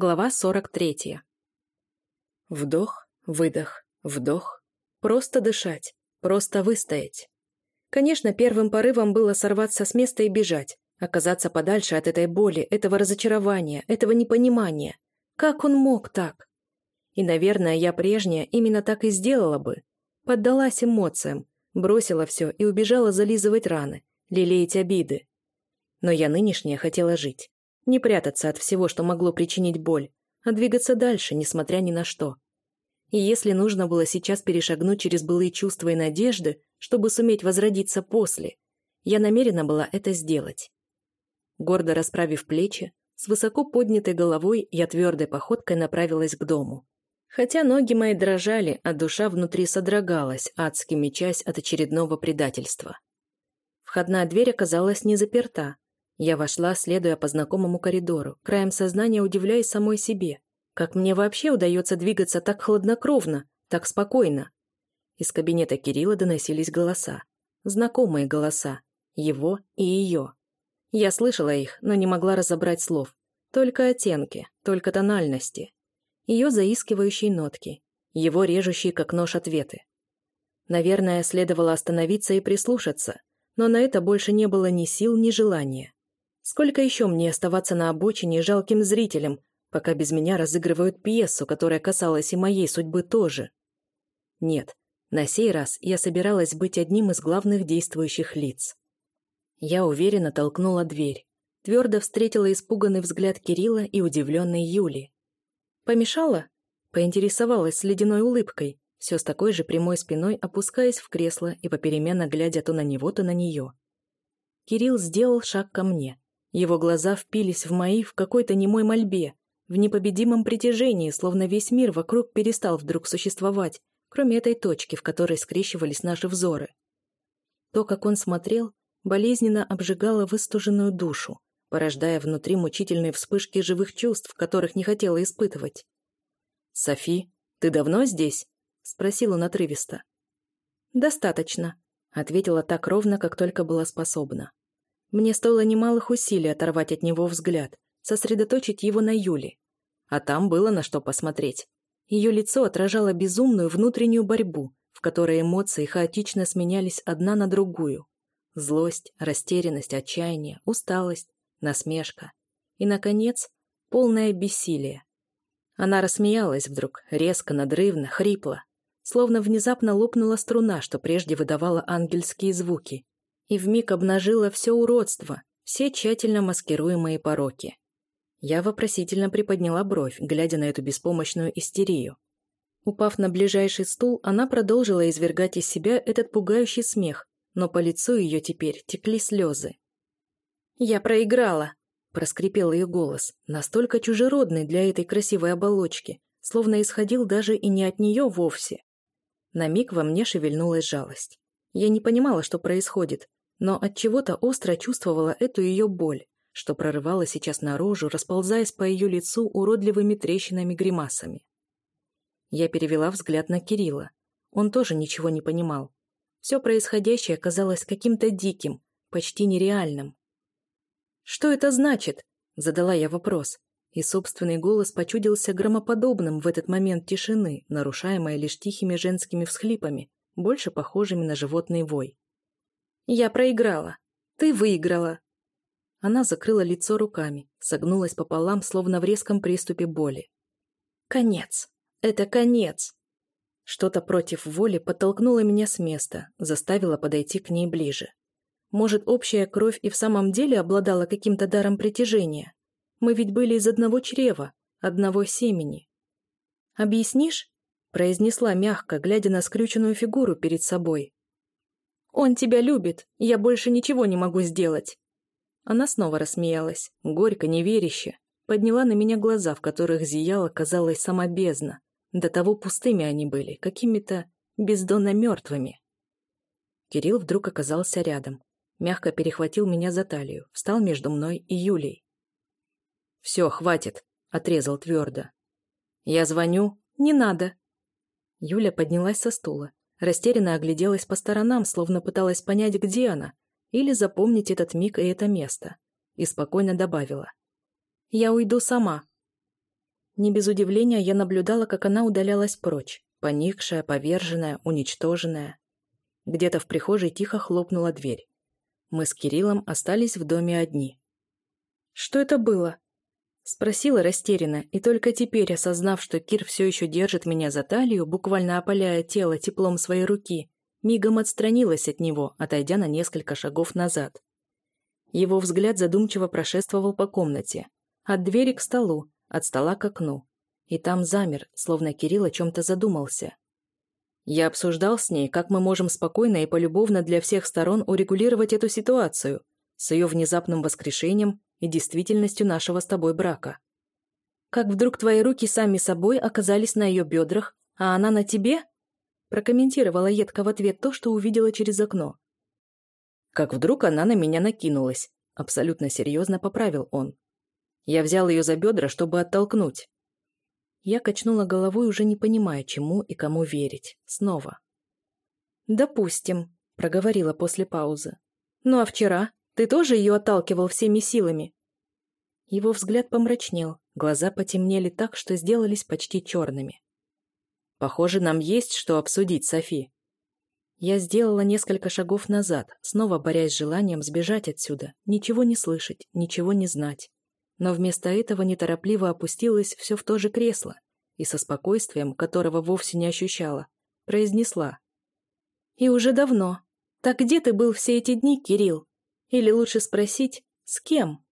Глава 43. Вдох, выдох, вдох. Просто дышать, просто выстоять. Конечно, первым порывом было сорваться с места и бежать, оказаться подальше от этой боли, этого разочарования, этого непонимания. Как он мог так? И, наверное, я прежняя именно так и сделала бы. Поддалась эмоциям, бросила все и убежала зализывать раны, лелеять обиды. Но я нынешняя хотела жить. Не прятаться от всего, что могло причинить боль, а двигаться дальше, несмотря ни на что. И если нужно было сейчас перешагнуть через былые чувства и надежды, чтобы суметь возродиться после, я намерена была это сделать. Гордо расправив плечи, с высоко поднятой головой я твердой походкой направилась к дому. Хотя ноги мои дрожали, а душа внутри содрогалась, адски мечась от очередного предательства. Входная дверь оказалась не заперта, я вошла, следуя по знакомому коридору, краем сознания удивляясь самой себе. Как мне вообще удается двигаться так хладнокровно, так спокойно? Из кабинета Кирилла доносились голоса. Знакомые голоса. Его и ее. Я слышала их, но не могла разобрать слов. Только оттенки, только тональности. Ее заискивающие нотки. Его режущие, как нож, ответы. Наверное, следовало остановиться и прислушаться, но на это больше не было ни сил, ни желания. Сколько еще мне оставаться на обочине жалким зрителем, пока без меня разыгрывают пьесу, которая касалась и моей судьбы тоже? Нет, на сей раз я собиралась быть одним из главных действующих лиц. Я уверенно толкнула дверь, твердо встретила испуганный взгляд Кирилла и удивленной Юли. «Помешала?» — поинтересовалась с ледяной улыбкой, все с такой же прямой спиной опускаясь в кресло и попеременно глядя то на него, то на нее. Кирилл сделал шаг ко мне, его глаза впились в мои в какой-то немой мольбе, в непобедимом притяжении, словно весь мир вокруг перестал вдруг существовать, кроме этой точки, в которой скрещивались наши взоры. То, как он смотрел, болезненно обжигало выстуженную душу, порождая внутри мучительные вспышки живых чувств, которых не хотела испытывать. «Софи, ты давно здесь?» — спросил он отрывисто. «Достаточно», — ответила так ровно, как только была способна. Мне стоило немалых усилий оторвать от него взгляд, сосредоточить его на Юле. А там было на что посмотреть. Ее лицо отражало безумную внутреннюю борьбу, в которой эмоции хаотично сменялись одна на другую. Злость, растерянность, отчаяние, усталость, насмешка. И, наконец, полное бессилие. Она рассмеялась вдруг, резко, надрывно, хрипло, словно внезапно лопнула струна, что прежде выдавала ангельские звуки, и вмиг обнажила все уродство, все тщательно маскируемые пороки. Я вопросительно приподняла бровь, глядя на эту беспомощную истерию. Упав на ближайший стул, она продолжила извергать из себя этот пугающий смех, но по лицу ее теперь текли слезы. «Я проиграла!» – проскрипел ее голос, настолько чужеродный для этой красивой оболочки, словно исходил даже и не от нее вовсе. На миг во мне шевельнулась жалость. Я не понимала, что происходит, но от чего то остро чувствовала эту ее боль, что прорывала сейчас наружу, расползаясь по ее лицу уродливыми трещинами-гримасами. Я перевела взгляд на Кирилла. Он тоже ничего не понимал. Все происходящее казалось каким-то диким, почти нереальным. «Что это значит?» – задала я вопрос, и собственный голос почудился громоподобным в этот момент тишины, нарушаемой лишь тихими женскими всхлипами, больше похожими на животный вой. «Я проиграла. Ты выиграла». Она закрыла лицо руками, согнулась пополам, словно в резком приступе боли. «Конец. Это конец». Что-то против воли подтолкнуло меня с места, заставило подойти к ней ближе. Может, общая кровь и в самом деле обладала каким-то даром притяжения? Мы ведь были из одного чрева, одного семени. «Объяснишь?» – произнесла мягко, глядя на скрюченную фигуру перед собой. Он тебя любит, я больше ничего не могу сделать». Она снова рассмеялась, горько, неверяще, подняла на меня глаза, в которых зияла, казалось, сама бездна. До того пустыми они были, какими-то бездонно мертвыми. Кирилл вдруг оказался рядом, мягко перехватил меня за талию, встал между мной и Юлей. «Все, хватит», — отрезал твердо. «Я звоню?» «Не надо». Юля поднялась со стула, Растерянно огляделась по сторонам, словно пыталась понять, где она, или запомнить этот миг и это место. И спокойно добавила. «Я уйду сама». Не без удивления я наблюдала, как она удалялась прочь, поникшая, поверженная, уничтоженная. Где-то в прихожей тихо хлопнула дверь. Мы с Кириллом остались в доме одни. «Что это было?» Спросила растерянно, и только теперь, осознав, что Кир все еще держит меня за талию, буквально опаляя тело теплом своей руки, мигом отстранилась от него, отойдя на несколько шагов назад. Его взгляд задумчиво прошествовал по комнате. От двери к столу, от стола к окну. И там замер, словно Кирилл о чем-то задумался. Я обсуждал с ней, как мы можем спокойно и полюбовно для всех сторон урегулировать эту ситуацию, с ее внезапным воскрешением и действительностью нашего с тобой брака. Как вдруг твои руки сами собой оказались на ее бедрах, а она на тебе? Прокомментировала едко в ответ то, что увидела через окно. Как вдруг она на меня накинулась. Абсолютно серьезно поправил он. Я взял ее за бедра, чтобы оттолкнуть. Я качнула головой, уже не понимая, чему и кому верить. Снова. «Допустим», — проговорила после паузы. «Ну а вчера? Ты тоже ее отталкивал всеми силами?» Его взгляд помрачнел, глаза потемнели так, что сделались почти черными. «Похоже, нам есть что обсудить, Софи». Я сделала несколько шагов назад, снова борясь с желанием сбежать отсюда, ничего не слышать, ничего не знать. Но вместо этого неторопливо опустилась все в то же кресло и со спокойствием, которого вовсе не ощущала, произнесла. «И уже давно. Так где ты был все эти дни, Кирилл? Или лучше спросить, с кем?»